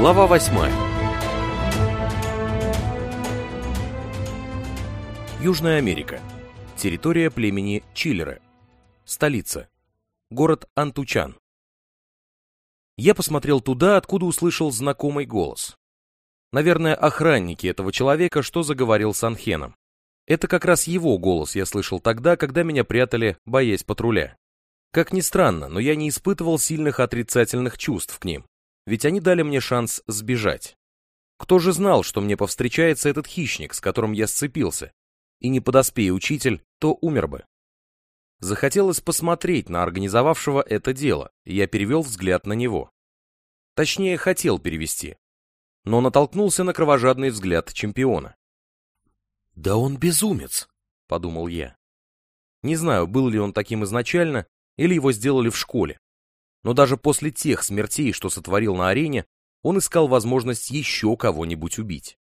Глава восьмая Южная Америка. Территория племени Чиллеры. Столица. Город Антучан. Я посмотрел туда, откуда услышал знакомый голос. Наверное, охранники этого человека, что заговорил с Анхеном. Это как раз его голос я слышал тогда, когда меня прятали, боясь патруля. Как ни странно, но я не испытывал сильных отрицательных чувств к ним, ведь они дали мне шанс сбежать. Кто же знал, что мне повстречается этот хищник, с которым я сцепился, и не подоспея учитель, то умер бы. Захотелось посмотреть на организовавшего это дело, и я перевел взгляд на него. Точнее, хотел перевести, но натолкнулся на кровожадный взгляд чемпиона. «Да он безумец», — подумал я. Не знаю, был ли он таким изначально, или его сделали в школе. Но даже после тех смертей, что сотворил на арене, он искал возможность еще кого-нибудь убить.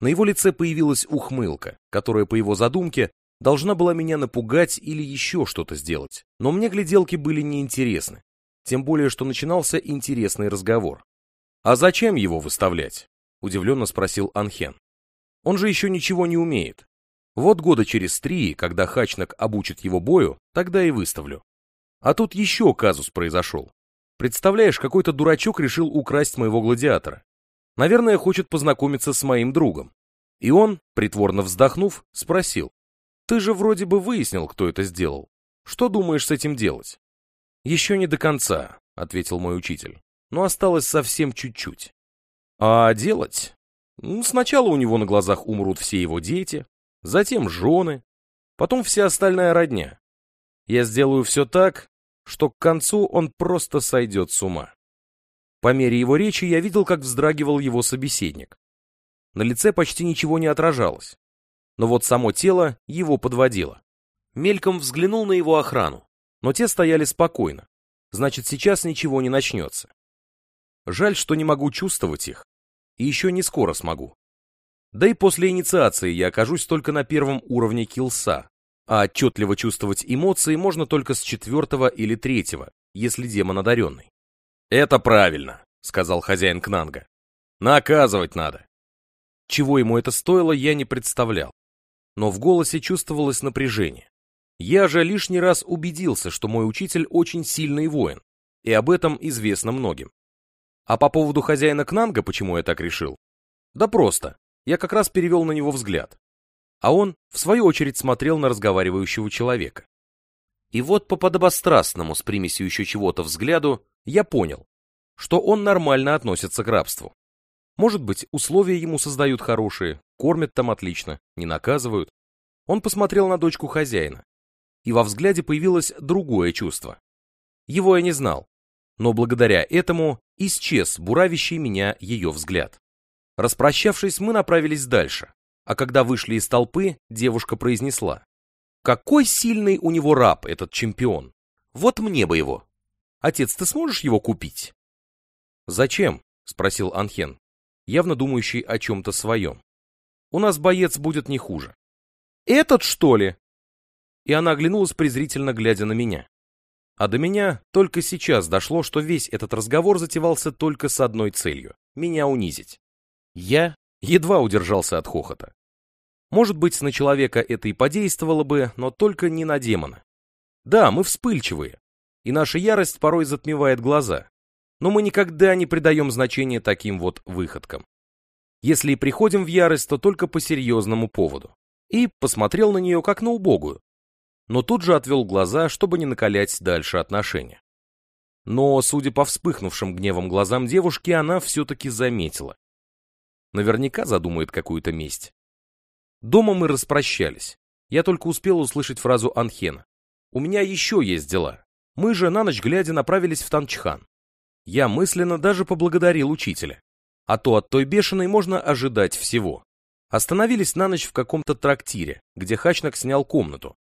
На его лице появилась ухмылка, которая, по его задумке, должна была меня напугать или еще что-то сделать. Но мне гляделки были неинтересны, тем более, что начинался интересный разговор. «А зачем его выставлять?» – удивленно спросил Анхен. «Он же еще ничего не умеет. Вот года через три, когда Хачнак обучит его бою, тогда и выставлю. А тут еще казус произошел. Представляешь, какой-то дурачок решил украсть моего гладиатора. Наверное, хочет познакомиться с моим другом. И он, притворно вздохнув, спросил. Ты же вроде бы выяснил, кто это сделал. Что думаешь с этим делать? Еще не до конца, ответил мой учитель. Но осталось совсем чуть-чуть. А делать? Ну, сначала у него на глазах умрут все его дети, затем жены, потом вся остальная родня. Я сделаю все так, что к концу он просто сойдет с ума. По мере его речи я видел, как вздрагивал его собеседник. На лице почти ничего не отражалось. Но вот само тело его подводило. Мельком взглянул на его охрану, но те стояли спокойно. Значит, сейчас ничего не начнется. Жаль, что не могу чувствовать их. И еще не скоро смогу. Да и после инициации я окажусь только на первом уровне килса, а отчетливо чувствовать эмоции можно только с четвертого или третьего, если демон одаренный. «Это правильно», — сказал хозяин Кнанга. «Наказывать надо». Чего ему это стоило, я не представлял. Но в голосе чувствовалось напряжение. Я же лишний раз убедился, что мой учитель очень сильный воин, и об этом известно многим. А по поводу хозяина Кнанга, почему я так решил? Да просто, я как раз перевел на него взгляд а он, в свою очередь, смотрел на разговаривающего человека. И вот по подобострастному с примесью еще чего-то взгляду я понял, что он нормально относится к рабству. Может быть, условия ему создают хорошие, кормят там отлично, не наказывают. Он посмотрел на дочку хозяина, и во взгляде появилось другое чувство. Его я не знал, но благодаря этому исчез буравящий меня ее взгляд. Распрощавшись, мы направились дальше, а когда вышли из толпы, девушка произнесла. Какой сильный у него раб, этот чемпион. Вот мне бы его. Отец, ты сможешь его купить? Зачем? Спросил Анхен, явно думающий о чем-то своем. У нас боец будет не хуже. Этот, что ли? И она оглянулась презрительно, глядя на меня. А до меня только сейчас дошло, что весь этот разговор затевался только с одной целью — меня унизить. Я едва удержался от хохота. Может быть, на человека это и подействовало бы, но только не на демона. Да, мы вспыльчивые, и наша ярость порой затмевает глаза, но мы никогда не придаем значения таким вот выходкам. Если и приходим в ярость, то только по серьезному поводу. И посмотрел на нее как на убогую, но тут же отвел глаза, чтобы не накалять дальше отношения. Но, судя по вспыхнувшим гневом глазам девушки, она все-таки заметила. Наверняка задумает какую-то месть. Дома мы распрощались. Я только успел услышать фразу Анхена. «У меня еще есть дела». Мы же на ночь глядя направились в Танчхан. Я мысленно даже поблагодарил учителя. А то от той бешеной можно ожидать всего. Остановились на ночь в каком-то трактире, где Хачнак снял комнату,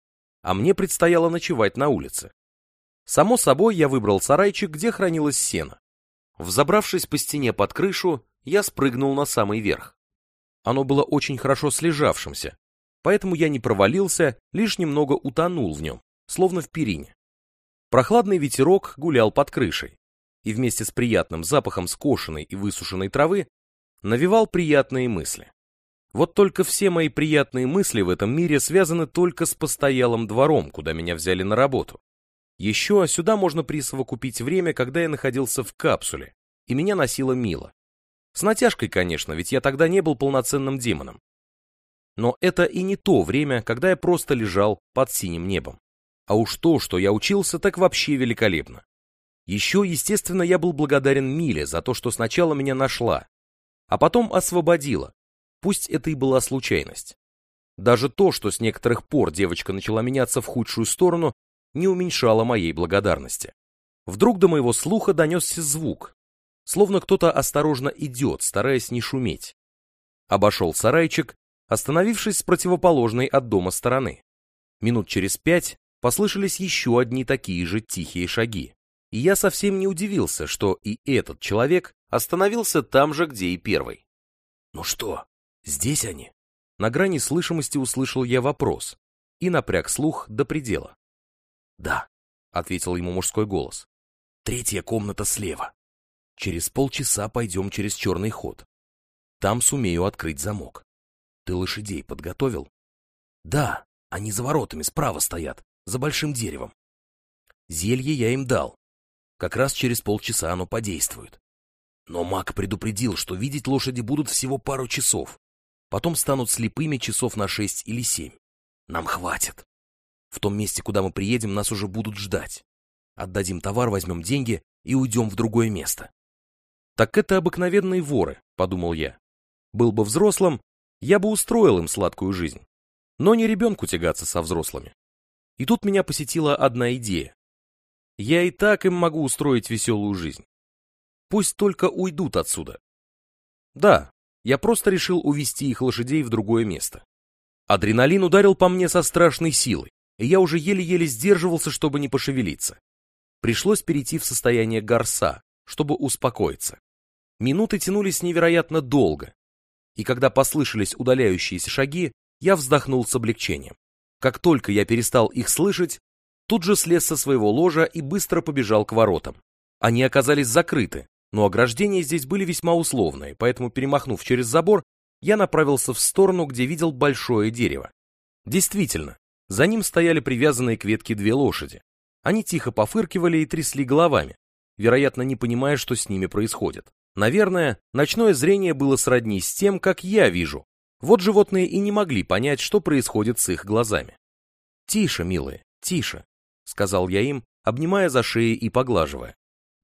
а мне предстояло ночевать на улице. Само собой, я выбрал сарайчик, где хранилось сено. Взобравшись по стене под крышу, я спрыгнул на самый верх. Оно было очень хорошо слежавшимся, поэтому я не провалился, лишь немного утонул в нем, словно в перине. Прохладный ветерок гулял под крышей. и вместе с приятным запахом скошенной и высушенной травы навевал приятные мысли. Вот только все мои приятные мысли в этом мире связаны только с постоялым двором, куда меня взяли на работу. Еще сюда можно присовокупить время, когда я находился в капсуле, и меня носила Мила. С натяжкой, конечно, ведь я тогда не был полноценным демоном. Но это и не то время, когда я просто лежал под синим небом. А уж то, что я учился, так вообще великолепно. Еще, естественно, я был благодарен Миле за то, что сначала меня нашла, а потом освободила, Пусть это и была случайность. Даже то, что с некоторых пор девочка начала меняться в худшую сторону, не уменьшало моей благодарности. Вдруг до моего слуха донесся звук, словно кто-то осторожно идет, стараясь не шуметь. Обошел сарайчик, остановившись с противоположной от дома стороны. Минут через пять послышались еще одни такие же тихие шаги. И я совсем не удивился, что и этот человек остановился там же, где и первый. «Ну что, Здесь они? На грани слышимости услышал я вопрос и напряг слух до предела. Да, ответил ему мужской голос. Третья комната слева. Через полчаса пойдем через черный ход. Там сумею открыть замок. Ты лошадей подготовил? Да, они за воротами справа стоят, за большим деревом. Зелье я им дал. Как раз через полчаса оно подействует. Но маг предупредил, что видеть лошади будут всего пару часов потом станут слепыми часов на шесть или семь. Нам хватит. В том месте, куда мы приедем, нас уже будут ждать. Отдадим товар, возьмем деньги и уйдем в другое место. Так это обыкновенные воры, подумал я. Был бы взрослым, я бы устроил им сладкую жизнь. Но не ребенку тягаться со взрослыми. И тут меня посетила одна идея. Я и так им могу устроить веселую жизнь. Пусть только уйдут отсюда. Да, я просто решил увести их лошадей в другое место. Адреналин ударил по мне со страшной силой, и я уже еле-еле сдерживался, чтобы не пошевелиться. Пришлось перейти в состояние горса, чтобы успокоиться. Минуты тянулись невероятно долго, и когда послышались удаляющиеся шаги, я вздохнул с облегчением. Как только я перестал их слышать, тут же слез со своего ложа и быстро побежал к воротам. Они оказались закрыты, но ограждения здесь были весьма условные, поэтому, перемахнув через забор, я направился в сторону, где видел большое дерево. Действительно, за ним стояли привязанные к ветке две лошади. Они тихо пофыркивали и трясли головами, вероятно, не понимая, что с ними происходит. Наверное, ночное зрение было сродни с тем, как я вижу. Вот животные и не могли понять, что происходит с их глазами. «Тише, милые, тише», — сказал я им, обнимая за шеи и поглаживая.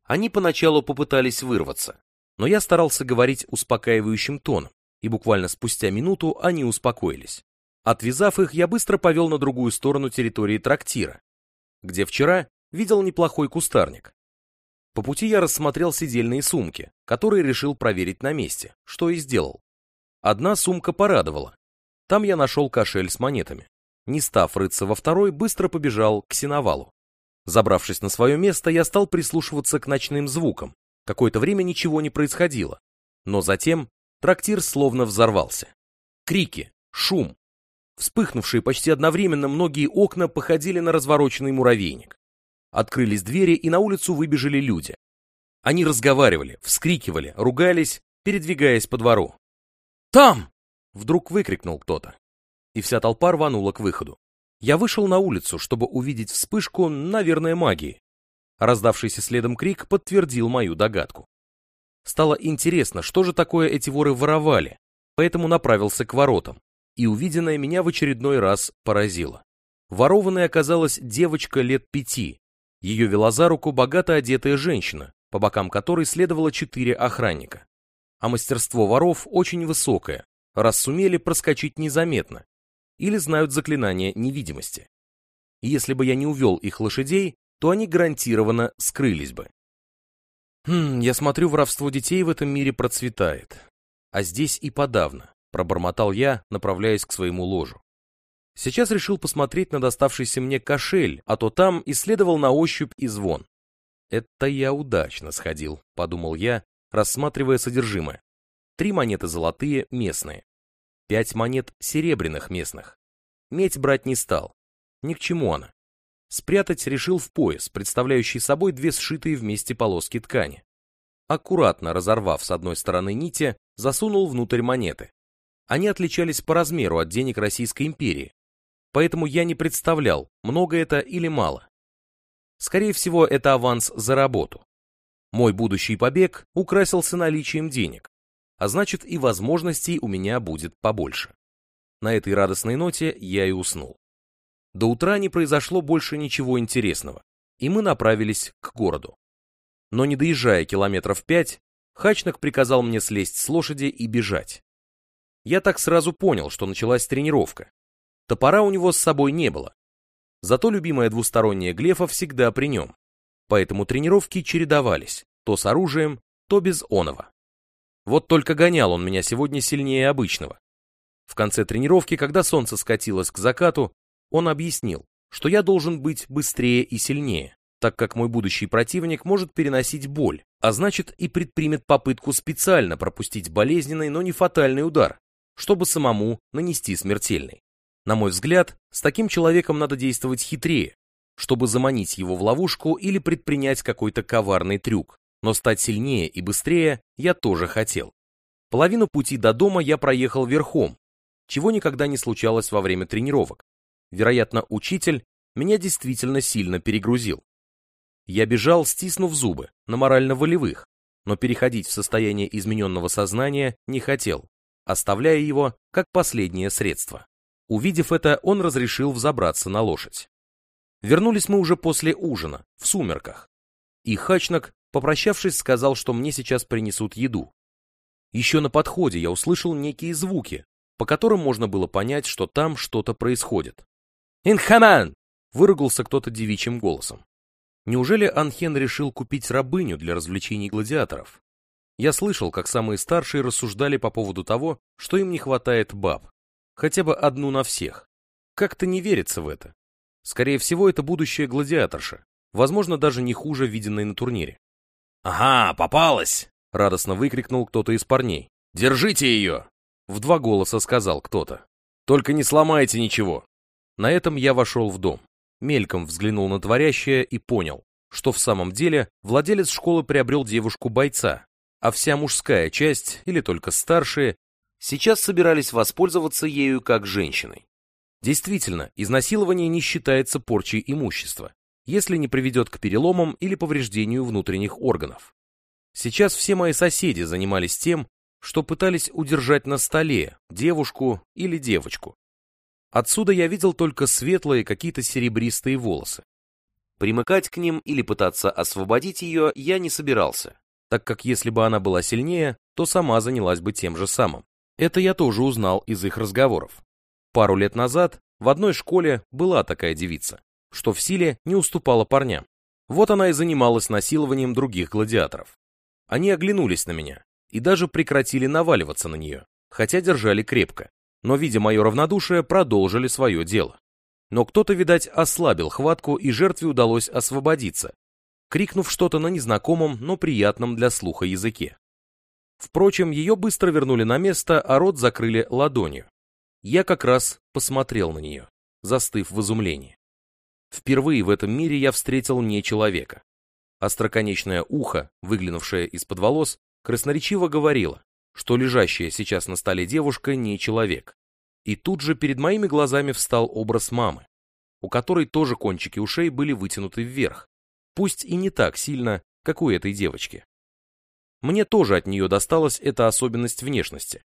Они поначалу попытались вырваться, но я старался говорить успокаивающим тоном, и буквально спустя минуту они успокоились. Отвязав их, я быстро повел на другую сторону территории трактира, где вчера видел неплохой кустарник. По пути я рассмотрел сидельные сумки, которые решил проверить на месте, что и сделал. Одна сумка порадовала. Там я нашел кошель с монетами. Не став рыться во второй, быстро побежал к сеновалу. Забравшись на свое место, я стал прислушиваться к ночным звукам. Какое-то время ничего не происходило. Но затем трактир словно взорвался. Крики, шум. Вспыхнувшие почти одновременно многие окна походили на развороченный муравейник. Открылись двери, и на улицу выбежали люди. Они разговаривали, вскрикивали, ругались, передвигаясь по двору. «Там!» — вдруг выкрикнул кто-то. И вся толпа рванула к выходу. Я вышел на улицу, чтобы увидеть вспышку, наверное, магии. Раздавшийся следом крик подтвердил мою догадку. Стало интересно, что же такое эти воры воровали, поэтому направился к воротам, и увиденное меня в очередной раз поразило. Ворованной оказалась девочка лет пяти. Ее вела за руку богато одетая женщина, по бокам которой следовало четыре охранника. А мастерство воров очень высокое, раз сумели проскочить незаметно, или знают заклинание невидимости. если бы я не увел их лошадей, то они гарантированно скрылись бы. Хм, я смотрю, воровство детей в этом мире процветает. А здесь и подавно, пробормотал я, направляясь к своему ложу. Сейчас решил посмотреть на доставшийся мне кошель, а то там исследовал на ощупь и звон. Это я удачно сходил, подумал я, рассматривая содержимое. Три монеты золотые, местные пять монет серебряных местных. Медь брать не стал. Ни к чему она. спрятать решил в пояс, представляющий собой две сшитые вместе полоски ткани. Аккуратно разорвав с одной стороны нити, засунул внутрь монеты. Они отличались по размеру от денег Российской империи, поэтому я не представлял, много это или мало. Скорее всего, это аванс за работу. Мой будущий побег украсился наличием денег, а значит и возможностей у меня будет побольше. На этой радостной ноте я и уснул. До утра не произошло больше ничего интересного, и мы направились к городу. Но не доезжая километров пять, Хачнак приказал мне слезть с лошади и бежать. Я так сразу понял, что началась тренировка. Топора у него с собой не было. Зато любимая двусторонняя глефа всегда при нем. Поэтому тренировки чередовались, то с оружием, то без оного. Вот только гонял он меня сегодня сильнее обычного. В конце тренировки, когда солнце скатилось к закату, он объяснил, что я должен быть быстрее и сильнее, так как мой будущий противник может переносить боль, а значит и предпримет попытку специально пропустить болезненный, но не фатальный удар, чтобы самому нанести смертельный. На мой взгляд, с таким человеком надо действовать хитрее, чтобы заманить его в ловушку или предпринять какой-то коварный трюк, но стать сильнее и быстрее я тоже хотел. Половину пути до дома я проехал верхом, чего никогда не случалось во время тренировок. Вероятно, учитель меня действительно сильно перегрузил. Я бежал, стиснув зубы, на морально-волевых, но переходить в состояние измененного сознания не хотел, оставляя его как последнее средство. Увидев это, он разрешил взобраться на лошадь. Вернулись мы уже после ужина, в сумерках. И Хачнак, попрощавшись, сказал, что мне сейчас принесут еду. Еще на подходе я услышал некие звуки, по которым можно было понять, что там что-то происходит. «Инхаман!» — выругался кто-то девичьим голосом. Неужели Анхен решил купить рабыню для развлечений гладиаторов? Я слышал, как самые старшие рассуждали по поводу того, что им не хватает баб. Хотя бы одну на всех. Как-то не верится в это. Скорее всего, это будущая гладиаторша. Возможно, даже не хуже виденной на турнире. «Ага, попалась!» — радостно выкрикнул кто-то из парней. «Держите ее!» — в два голоса сказал кто-то. «Только не сломайте ничего!» На этом я вошел в дом. Мельком взглянул на творящее и понял, что в самом деле владелец школы приобрел девушку-бойца, а вся мужская часть, или только старшие, сейчас собирались воспользоваться ею как женщиной. Действительно, изнасилование не считается порчей имущества, если не приведет к переломам или повреждению внутренних органов. Сейчас все мои соседи занимались тем, что пытались удержать на столе девушку или девочку. Отсюда я видел только светлые какие-то серебристые волосы. Примыкать к ним или пытаться освободить ее я не собирался, так как если бы она была сильнее, то сама занялась бы тем же самым. Это я тоже узнал из их разговоров. Пару лет назад в одной школе была такая девица, что в силе не уступала парням. Вот она и занималась насилованием других гладиаторов. Они оглянулись на меня и даже прекратили наваливаться на нее, хотя держали крепко, но, видя мое равнодушие, продолжили свое дело. Но кто-то, видать, ослабил хватку, и жертве удалось освободиться, крикнув что-то на незнакомом, но приятном для слуха языке. Впрочем, ее быстро вернули на место, а рот закрыли ладонью. Я как раз посмотрел на нее, застыв в изумлении. Впервые в этом мире я встретил не человека. Остроконечное ухо, выглянувшее из-под волос, красноречиво говорило, что лежащая сейчас на столе девушка не человек. И тут же перед моими глазами встал образ мамы, у которой тоже кончики ушей были вытянуты вверх, пусть и не так сильно, как у этой девочки. Мне тоже от нее досталась эта особенность внешности.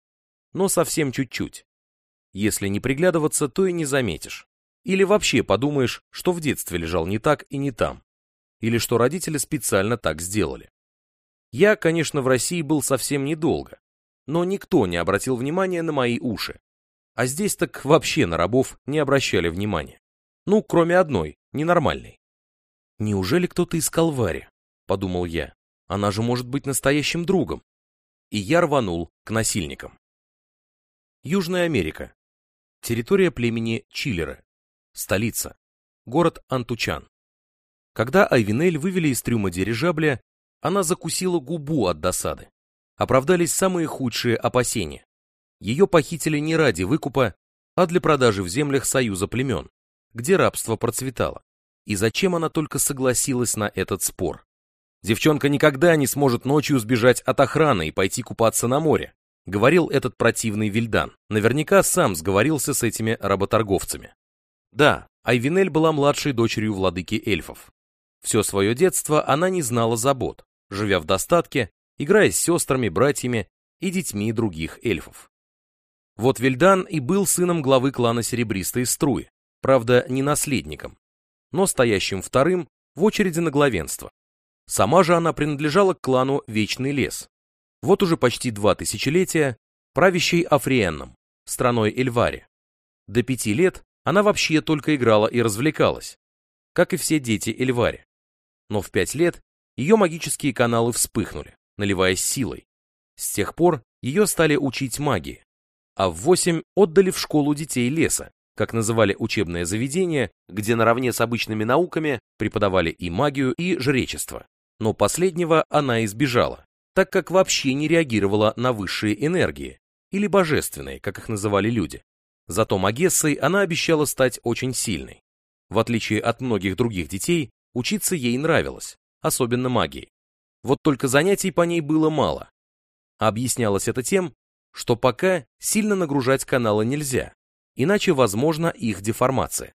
Но совсем чуть-чуть. Если не приглядываться, то и не заметишь. Или вообще подумаешь, что в детстве лежал не так и не там. Или что родители специально так сделали. Я, конечно, в России был совсем недолго, но никто не обратил внимания на мои уши. А здесь так вообще на рабов не обращали внимания. Ну, кроме одной, ненормальной. Неужели кто-то из Калвари? Подумал я. Она же может быть настоящим другом. И я рванул к насильникам. Южная Америка. Территория племени Чилеры. Столица. Город Антучан. Когда Айвинель вывели из трюма дирижабля, она закусила губу от досады. Оправдались самые худшие опасения. Ее похитили не ради выкупа, а для продажи в землях Союза племен, где рабство процветало. И зачем она только согласилась на этот спор? Девчонка никогда не сможет ночью сбежать от охраны и пойти купаться на море, говорил этот противный Вильдан. Наверняка сам сговорился с этими работорговцами. Да, Айвинель была младшей дочерью владыки эльфов. Все свое детство она не знала забот, живя в достатке, играя с сестрами, братьями и детьми других эльфов. Вот Вильдан и был сыном главы клана Серебристой Струи, правда, не наследником, но стоящим вторым в очереди на главенство. Сама же она принадлежала к клану Вечный Лес. Вот уже почти два тысячелетия правящей Африенном, страной Эльвари. До пяти лет она вообще только играла и развлекалась, как и все дети Эльвари. Но в пять лет ее магические каналы вспыхнули, наливаясь силой. С тех пор ее стали учить магии, а в восемь отдали в школу детей леса, как называли учебное заведение, где наравне с обычными науками преподавали и магию, и жречество. Но последнего она избежала, так как вообще не реагировала на высшие энергии, или божественные, как их называли люди. Зато Магессой она обещала стать очень сильной. В отличие от многих других детей, учиться ей нравилось, особенно магии. Вот только занятий по ней было мало. Объяснялось это тем, что пока сильно нагружать каналы нельзя, иначе возможна их деформация.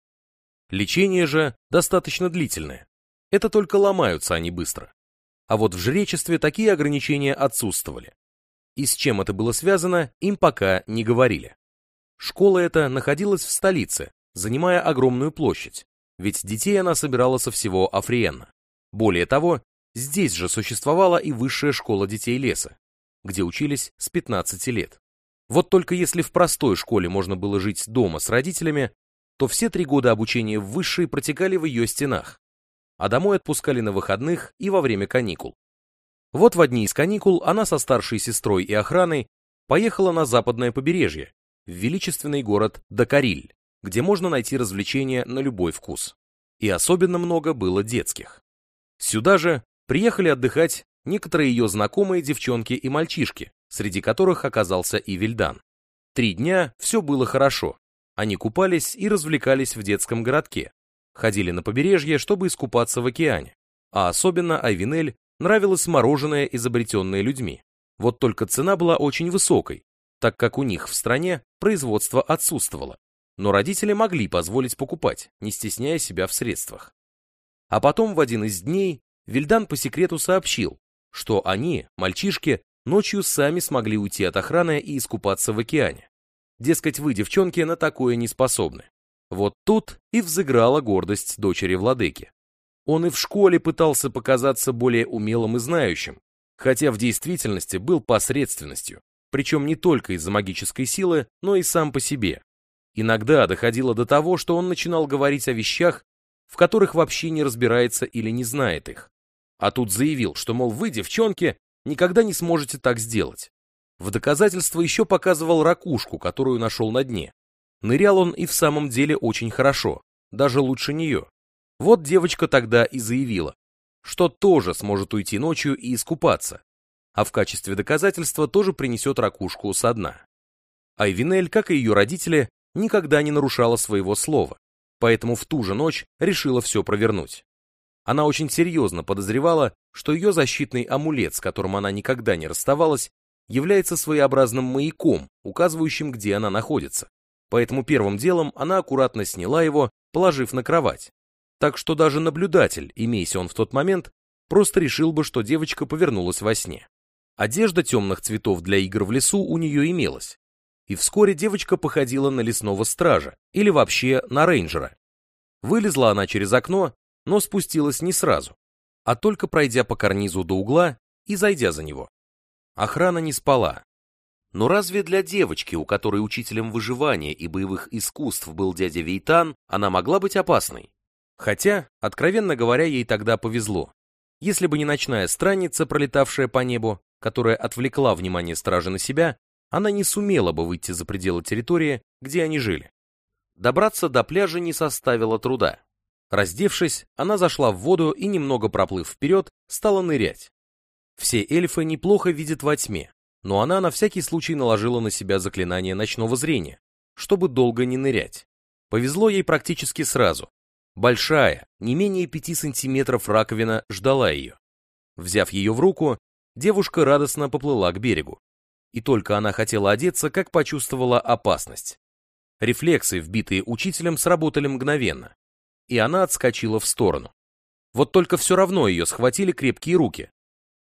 Лечение же достаточно длительное. Это только ломаются они быстро. А вот в жречестве такие ограничения отсутствовали. И с чем это было связано, им пока не говорили. Школа эта находилась в столице, занимая огромную площадь, ведь детей она собирала со всего Африенна. Более того, здесь же существовала и высшая школа детей леса, где учились с 15 лет. Вот только если в простой школе можно было жить дома с родителями, то все три года обучения в высшей протекали в ее стенах, а домой отпускали на выходных и во время каникул. Вот в одни из каникул она со старшей сестрой и охраной поехала на западное побережье, в величественный город Дакариль, где можно найти развлечения на любой вкус. И особенно много было детских. Сюда же приехали отдыхать некоторые ее знакомые девчонки и мальчишки, среди которых оказался и Вильдан. Три дня все было хорошо. Они купались и развлекались в детском городке, ходили на побережье, чтобы искупаться в океане. А особенно Айвинель нравилось мороженое, изобретенное людьми. Вот только цена была очень высокой, так как у них в стране производство отсутствовало. Но родители могли позволить покупать, не стесняя себя в средствах. А потом в один из дней Вильдан по секрету сообщил, что они, мальчишки, ночью сами смогли уйти от охраны и искупаться в океане. Дескать, вы, девчонки, на такое не способны. Вот тут и взыграла гордость дочери владыки. Он и в школе пытался показаться более умелым и знающим, хотя в действительности был посредственностью, причем не только из-за магической силы, но и сам по себе. Иногда доходило до того, что он начинал говорить о вещах, в которых вообще не разбирается или не знает их. А тут заявил, что, мол, вы, девчонки, никогда не сможете так сделать. В доказательство еще показывал ракушку, которую нашел на дне. Нырял он и в самом деле очень хорошо, даже лучше нее. Вот девочка тогда и заявила, что тоже сможет уйти ночью и искупаться, а в качестве доказательства тоже принесет ракушку со дна. Айвинель, как и ее родители, никогда не нарушала своего слова, поэтому в ту же ночь решила все провернуть. Она очень серьезно подозревала, что ее защитный амулет, с которым она никогда не расставалась, является своеобразным маяком, указывающим, где она находится. Поэтому первым делом она аккуратно сняла его, положив на кровать. Так что даже наблюдатель, имейся он в тот момент, просто решил бы, что девочка повернулась во сне. Одежда темных цветов для игр в лесу у нее имелась. И вскоре девочка походила на лесного стража, или вообще на рейнджера. Вылезла она через окно но спустилась не сразу, а только пройдя по карнизу до угла и зайдя за него. Охрана не спала. Но разве для девочки, у которой учителем выживания и боевых искусств был дядя Вейтан, она могла быть опасной? Хотя, откровенно говоря, ей тогда повезло. Если бы не ночная странница, пролетавшая по небу, которая отвлекла внимание стражи на себя, она не сумела бы выйти за пределы территории, где они жили. Добраться до пляжа не составило труда. Раздевшись, она зашла в воду и, немного проплыв вперед, стала нырять. Все эльфы неплохо видят во тьме, но она на всякий случай наложила на себя заклинание ночного зрения, чтобы долго не нырять. Повезло ей практически сразу. Большая, не менее пяти сантиметров раковина ждала ее. Взяв ее в руку, девушка радостно поплыла к берегу. И только она хотела одеться, как почувствовала опасность. Рефлексы, вбитые учителем, сработали мгновенно, и она отскочила в сторону. Вот только все равно ее схватили крепкие руки,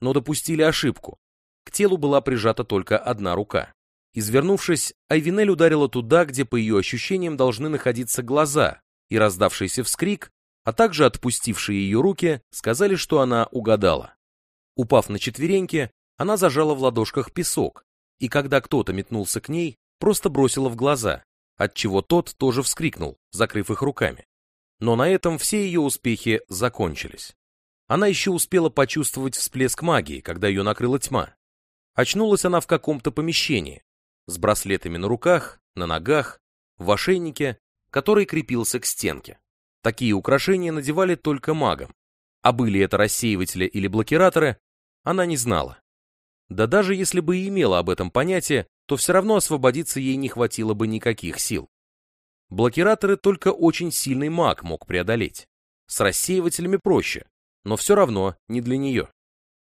но допустили ошибку. К телу была прижата только одна рука. Извернувшись, Айвинель ударила туда, где по ее ощущениям должны находиться глаза, и раздавшийся вскрик, а также отпустившие ее руки, сказали, что она угадала. Упав на четвереньки, она зажала в ладошках песок, и когда кто-то метнулся к ней, просто бросила в глаза, отчего тот тоже вскрикнул, закрыв их руками. Но на этом все ее успехи закончились. Она еще успела почувствовать всплеск магии, когда ее накрыла тьма. Очнулась она в каком-то помещении, с браслетами на руках, на ногах, в ошейнике, который крепился к стенке. Такие украшения надевали только магам, а были это рассеиватели или блокираторы, она не знала. Да даже если бы и имела об этом понятие, то все равно освободиться ей не хватило бы никаких сил. Блокираторы только очень сильный маг мог преодолеть. С рассеивателями проще, но все равно не для нее.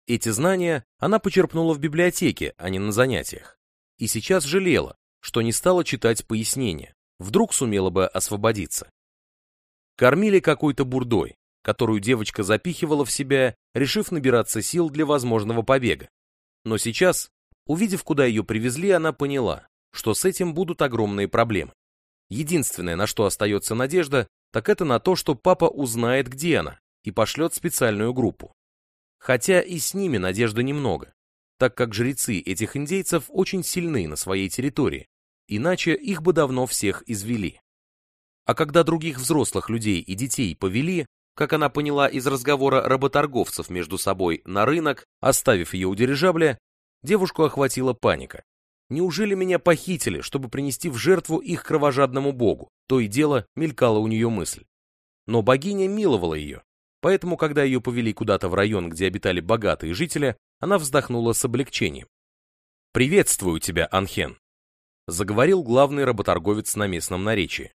Эти знания она почерпнула в библиотеке, а не на занятиях. И сейчас жалела, что не стала читать пояснения, вдруг сумела бы освободиться. Кормили какой-то бурдой, которую девочка запихивала в себя, решив набираться сил для возможного побега. Но сейчас Увидев, куда ее привезли, она поняла, что с этим будут огромные проблемы. Единственное, на что остается надежда, так это на то, что папа узнает, где она, и пошлет специальную группу. Хотя и с ними надежды немного, так как жрецы этих индейцев очень сильны на своей территории, иначе их бы давно всех извели. А когда других взрослых людей и детей повели, как она поняла из разговора работорговцев между собой на рынок, оставив ее у дирижабля, Девушку охватила паника. Неужели меня похитили, чтобы принести в жертву их кровожадному богу? То и дело мелькала у нее мысль. Но богиня миловала ее, поэтому, когда ее повели куда-то в район, где обитали богатые жители, она вздохнула с облегчением. «Приветствую тебя, Анхен», — заговорил главный работорговец на местном наречии.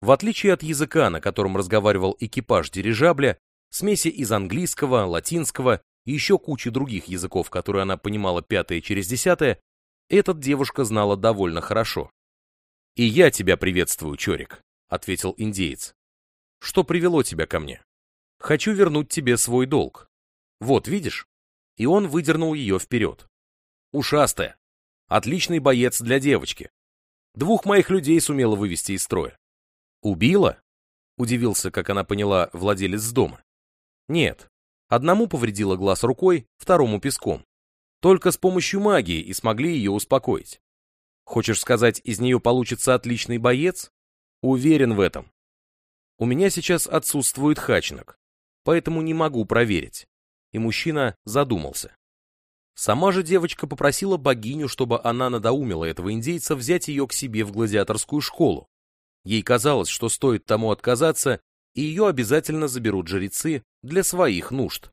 В отличие от языка, на котором разговаривал экипаж дирижабля, смеси из английского, латинского и еще кучи других языков, которые она понимала пятое через десятое, этот девушка знала довольно хорошо. «И я тебя приветствую, Чорик», — ответил индеец. «Что привело тебя ко мне? Хочу вернуть тебе свой долг. Вот, видишь?» И он выдернул ее вперед. «Ушастая. Отличный боец для девочки. Двух моих людей сумела вывести из строя. Убила?» Удивился, как она поняла, владелец дома. «Нет, Одному повредила глаз рукой, второму песком. Только с помощью магии и смогли ее успокоить. Хочешь сказать, из нее получится отличный боец? Уверен в этом. У меня сейчас отсутствует хачнок, поэтому не могу проверить. И мужчина задумался. Сама же девочка попросила богиню, чтобы она надоумила этого индейца взять ее к себе в гладиаторскую школу. Ей казалось, что стоит тому отказаться, и ее обязательно заберут жрецы для своих нужд.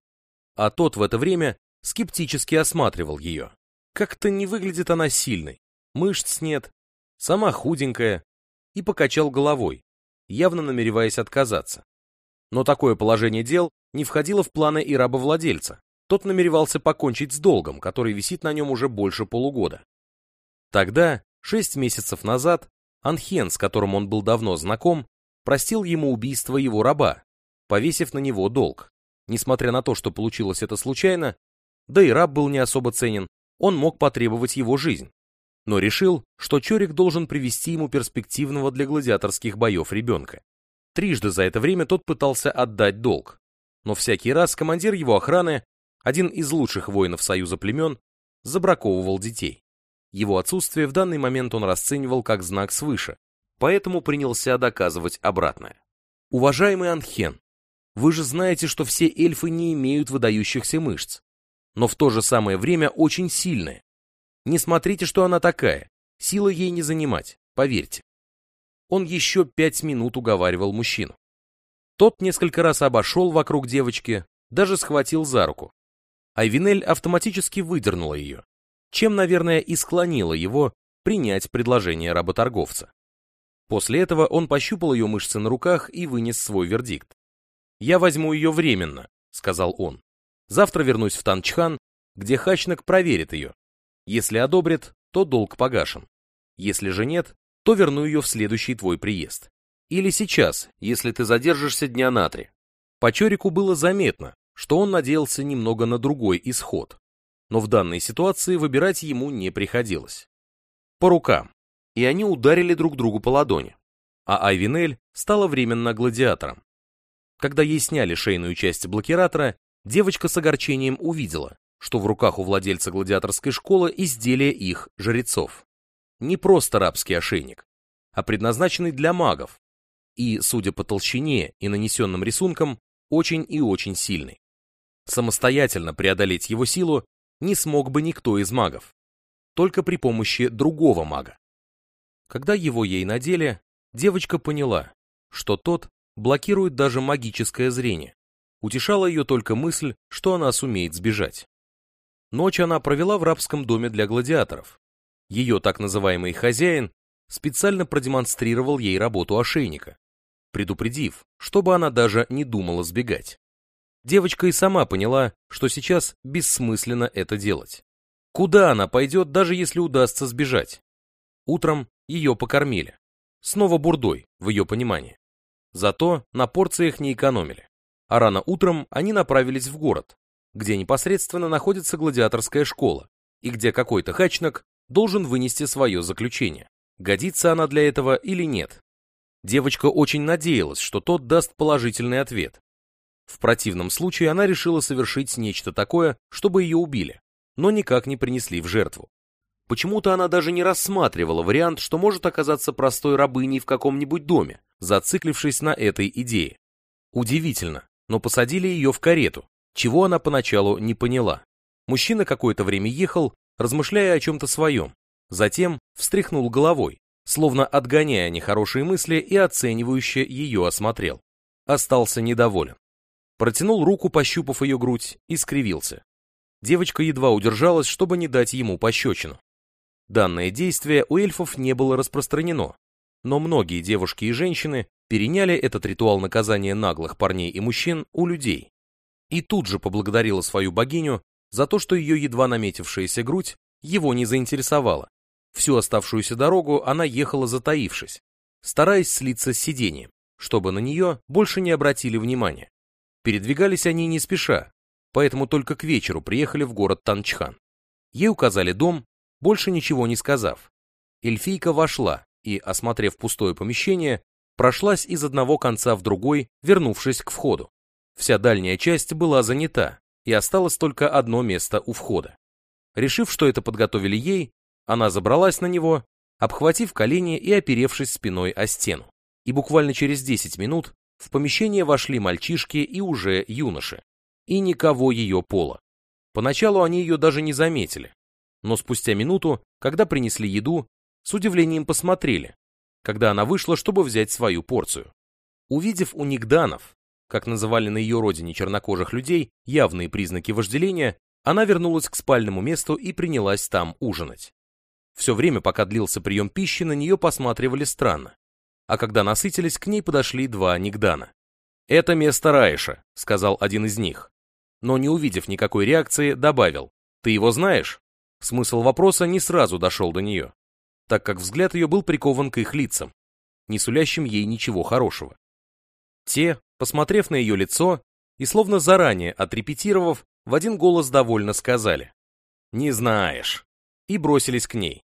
А тот в это время скептически осматривал ее. Как-то не выглядит она сильной, мышц нет, сама худенькая, и покачал головой, явно намереваясь отказаться. Но такое положение дел не входило в планы и рабовладельца. Тот намеревался покончить с долгом, который висит на нем уже больше полугода. Тогда, шесть месяцев назад, Анхен, с которым он был давно знаком, простил ему убийство его раба, повесив на него долг. Несмотря на то, что получилось это случайно, да и раб был не особо ценен, он мог потребовать его жизнь. Но решил, что Чорик должен привести ему перспективного для гладиаторских боев ребенка. Трижды за это время тот пытался отдать долг. Но всякий раз командир его охраны, один из лучших воинов Союза племен, забраковывал детей. Его отсутствие в данный момент он расценивал как знак свыше, поэтому принялся доказывать обратное. Уважаемый Анхен, вы же знаете, что все эльфы не имеют выдающихся мышц, но в то же самое время очень сильные. Не смотрите, что она такая, силы ей не занимать, поверьте. Он еще пять минут уговаривал мужчину. Тот несколько раз обошел вокруг девочки, даже схватил за руку. Айвинель автоматически выдернула ее, чем, наверное, и склонила его принять предложение работорговца. После этого он пощупал ее мышцы на руках и вынес свой вердикт. «Я возьму ее временно», — сказал он. «Завтра вернусь в Танчхан, где Хачнак проверит ее. Если одобрит, то долг погашен. Если же нет, то верну ее в следующий твой приезд. Или сейчас, если ты задержишься дня на три». По Чорику было заметно, что он надеялся немного на другой исход. Но в данной ситуации выбирать ему не приходилось. По рукам. И они ударили друг другу по ладони. А Айвинель стала временно гладиатором. Когда ей сняли шейную часть блокиратора, девочка с огорчением увидела, что в руках у владельца гладиаторской школы изделие их жрецов. Не просто рабский ошейник, а предназначенный для магов. И, судя по толщине и нанесенным рисункам, очень и очень сильный. Самостоятельно преодолеть его силу не смог бы никто из магов, только при помощи другого мага. Когда его ей надели, девочка поняла, что тот блокирует даже магическое зрение. Утешала ее только мысль, что она сумеет сбежать. Ночь она провела в рабском доме для гладиаторов. Ее так называемый хозяин специально продемонстрировал ей работу ошейника, предупредив, чтобы она даже не думала сбегать. Девочка и сама поняла, что сейчас бессмысленно это делать. Куда она пойдет, даже если удастся сбежать? Утром ее покормили. Снова бурдой, в ее понимании. Зато на порциях не экономили. А рано утром они направились в город, где непосредственно находится гладиаторская школа, и где какой-то хачнак должен вынести свое заключение. Годится она для этого или нет. Девочка очень надеялась, что тот даст положительный ответ, в противном случае она решила совершить нечто такое, чтобы ее убили, но никак не принесли в жертву. Почему-то она даже не рассматривала вариант, что может оказаться простой рабыней в каком-нибудь доме, зациклившись на этой идее. Удивительно, но посадили ее в карету, чего она поначалу не поняла. Мужчина какое-то время ехал, размышляя о чем-то своем, затем встряхнул головой, словно отгоняя нехорошие мысли и оценивающе ее осмотрел. Остался недоволен протянул руку, пощупав ее грудь, и скривился. Девочка едва удержалась, чтобы не дать ему пощечину. Данное действие у эльфов не было распространено, но многие девушки и женщины переняли этот ритуал наказания наглых парней и мужчин у людей. И тут же поблагодарила свою богиню за то, что ее едва наметившаяся грудь его не заинтересовала. Всю оставшуюся дорогу она ехала затаившись, стараясь слиться с сиденьем, чтобы на нее больше не обратили внимания. Передвигались они не спеша, поэтому только к вечеру приехали в город Танчхан. Ей указали дом, больше ничего не сказав. Эльфийка вошла и, осмотрев пустое помещение, прошлась из одного конца в другой, вернувшись к входу. Вся дальняя часть была занята, и осталось только одно место у входа. Решив, что это подготовили ей, она забралась на него, обхватив колени и оперевшись спиной о стену. И буквально через 10 минут в помещение вошли мальчишки и уже юноши. И никого ее пола. Поначалу они ее даже не заметили. Но спустя минуту, когда принесли еду, с удивлением посмотрели, когда она вышла, чтобы взять свою порцию. Увидев у Нигданов, как называли на ее родине чернокожих людей, явные признаки вожделения, она вернулась к спальному месту и принялась там ужинать. Все время, пока длился прием пищи, на нее посматривали странно а когда насытились, к ней подошли два Нигдана. «Это место Раиша», — сказал один из них. Но не увидев никакой реакции, добавил. «Ты его знаешь?» Смысл вопроса не сразу дошел до нее, так как взгляд ее был прикован к их лицам, не сулящим ей ничего хорошего. Те, посмотрев на ее лицо и словно заранее отрепетировав, в один голос довольно сказали «Не знаешь» и бросились к ней.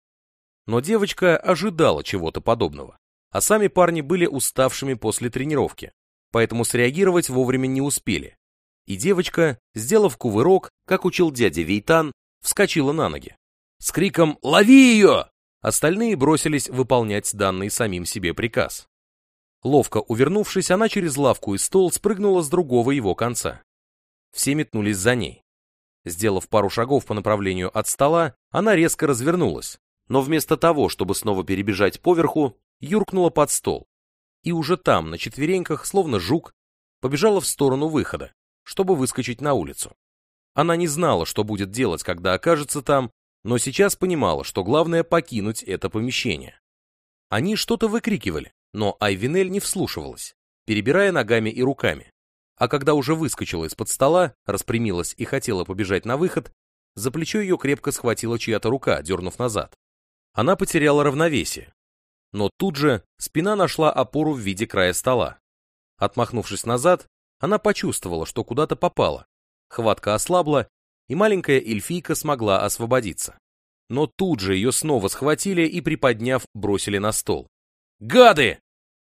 Но девочка ожидала чего-то подобного а сами парни были уставшими после тренировки, поэтому среагировать вовремя не успели. И девочка, сделав кувырок, как учил дядя Вейтан, вскочила на ноги. С криком «Лови ее!» Остальные бросились выполнять данный самим себе приказ. Ловко увернувшись, она через лавку и стол спрыгнула с другого его конца. Все метнулись за ней. Сделав пару шагов по направлению от стола, она резко развернулась, но вместо того, чтобы снова перебежать поверху, юркнула под стол. И уже там, на четвереньках, словно жук, побежала в сторону выхода, чтобы выскочить на улицу. Она не знала, что будет делать, когда окажется там, но сейчас понимала, что главное покинуть это помещение. Они что-то выкрикивали, но Айвинель не вслушивалась, перебирая ногами и руками. А когда уже выскочила из-под стола, распрямилась и хотела побежать на выход, за плечо ее крепко схватила чья-то рука, дернув назад. Она потеряла равновесие. Но тут же спина нашла опору в виде края стола. Отмахнувшись назад, она почувствовала, что куда-то попала. Хватка ослабла, и маленькая эльфийка смогла освободиться. Но тут же ее снова схватили и, приподняв, бросили на стол. «Гады!» —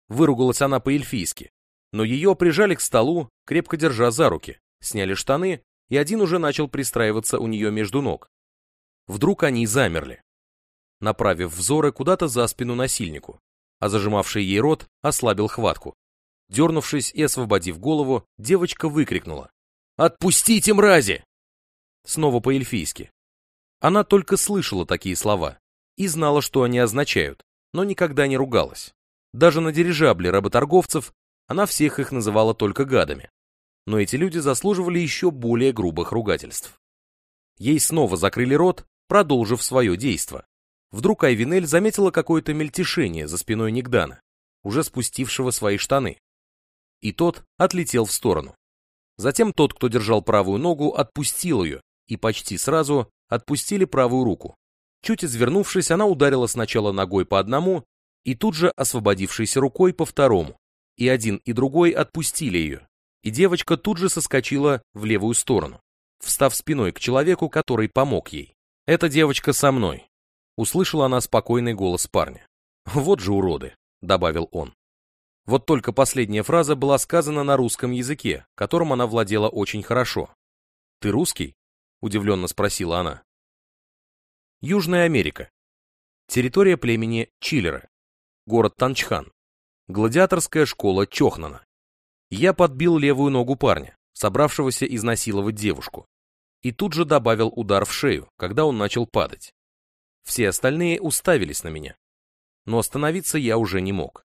выругалась она по-эльфийски. Но ее прижали к столу, крепко держа за руки, сняли штаны, и один уже начал пристраиваться у нее между ног. Вдруг они замерли, направив взоры куда-то за спину насильнику, а зажимавший ей рот ослабил хватку. Дернувшись и освободив голову, девочка выкрикнула. «Отпустите, мрази!» Снова по-эльфийски. Она только слышала такие слова и знала, что они означают, но никогда не ругалась. Даже на дирижабле работорговцев она всех их называла только гадами. Но эти люди заслуживали еще более грубых ругательств. Ей снова закрыли рот, продолжив свое действо. Вдруг Айвинель заметила какое-то мельтешение за спиной Нигдана, уже спустившего свои штаны. И тот отлетел в сторону. Затем тот, кто держал правую ногу, отпустил ее, и почти сразу отпустили правую руку. Чуть извернувшись, она ударила сначала ногой по одному, и тут же освободившейся рукой по второму. И один, и другой отпустили ее, и девочка тут же соскочила в левую сторону, встав спиной к человеку, который помог ей. «Эта девочка со мной», — услышала она спокойный голос парня. «Вот же уроды», — добавил он. Вот только последняя фраза была сказана на русском языке, которым она владела очень хорошо. «Ты русский?» — удивленно спросила она. Южная Америка. Территория племени Чилера. Город Танчхан. Гладиаторская школа Чохнана. Я подбил левую ногу парня, собравшегося изнасиловать девушку. И тут же добавил удар в шею, когда он начал падать. Все остальные уставились на меня. Но остановиться я уже не мог.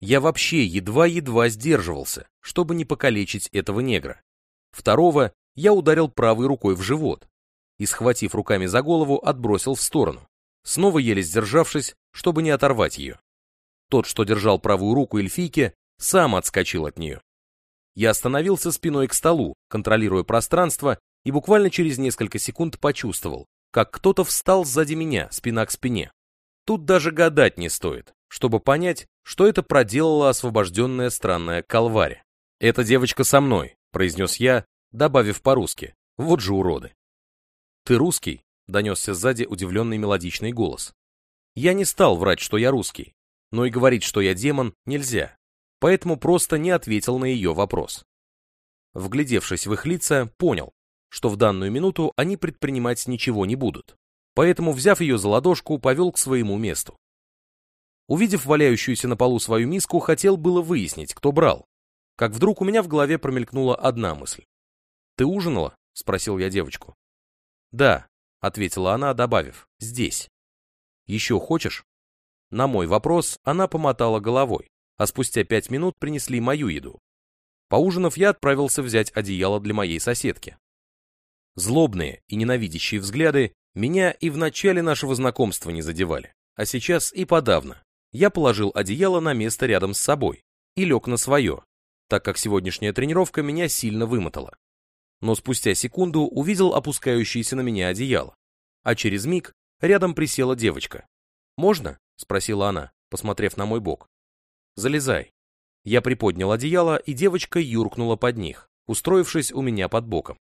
Я вообще едва-едва сдерживался, чтобы не покалечить этого негра. Второго я ударил правой рукой в живот и, схватив руками за голову, отбросил в сторону, снова еле сдержавшись, чтобы не оторвать ее. Тот, что держал правую руку эльфийки, сам отскочил от нее. Я остановился спиной к столу, контролируя пространство, и буквально через несколько секунд почувствовал, как кто-то встал сзади меня, спина к спине. Тут даже гадать не стоит, чтобы понять, что это проделала освобожденная странная Калвари. «Эта девочка со мной», — произнес я, добавив по-русски. «Вот же уроды». «Ты русский?» — донесся сзади удивленный мелодичный голос. Я не стал врать, что я русский, но и говорить, что я демон, нельзя, поэтому просто не ответил на ее вопрос. Вглядевшись в их лица, понял, что в данную минуту они предпринимать ничего не будут, поэтому, взяв ее за ладошку, повел к своему месту. Увидев валяющуюся на полу свою миску, хотел было выяснить, кто брал, как вдруг у меня в голове промелькнула одна мысль. «Ты ужинала?» — спросил я девочку. «Да», — ответила она, добавив, — «здесь». «Еще хочешь?» На мой вопрос она помотала головой, а спустя пять минут принесли мою еду. Поужинав, я отправился взять одеяло для моей соседки. Злобные и ненавидящие взгляды меня и в начале нашего знакомства не задевали, а сейчас и подавно. Я положил одеяло на место рядом с собой и лег на свое, так как сегодняшняя тренировка меня сильно вымотала. Но спустя секунду увидел опускающееся на меня одеяло, а через миг рядом присела девочка. «Можно?» — спросила она, посмотрев на мой бок. «Залезай». Я приподнял одеяло, и девочка юркнула под них, устроившись у меня под боком.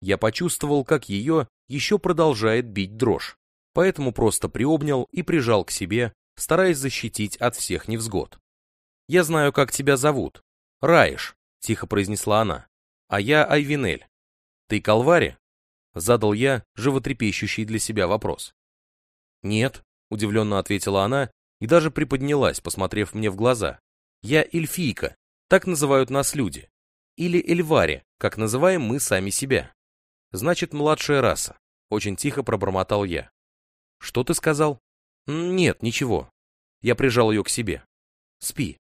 Я почувствовал, как ее еще продолжает бить дрожь, поэтому просто приобнял и прижал к себе, стараясь защитить от всех невзгод. «Я знаю, как тебя зовут. Раиш», — тихо произнесла она. «А я Айвинель. Ты Калвари?» — задал я животрепещущий для себя вопрос. «Нет», — удивленно ответила она и даже приподнялась, посмотрев мне в глаза. «Я эльфийка, так называют нас люди. Или эльвари, как называем мы сами себя. Значит, младшая раса», — очень тихо пробормотал я. «Что ты сказал?» «Нет, ничего». Я прижал ее к себе. «Спи».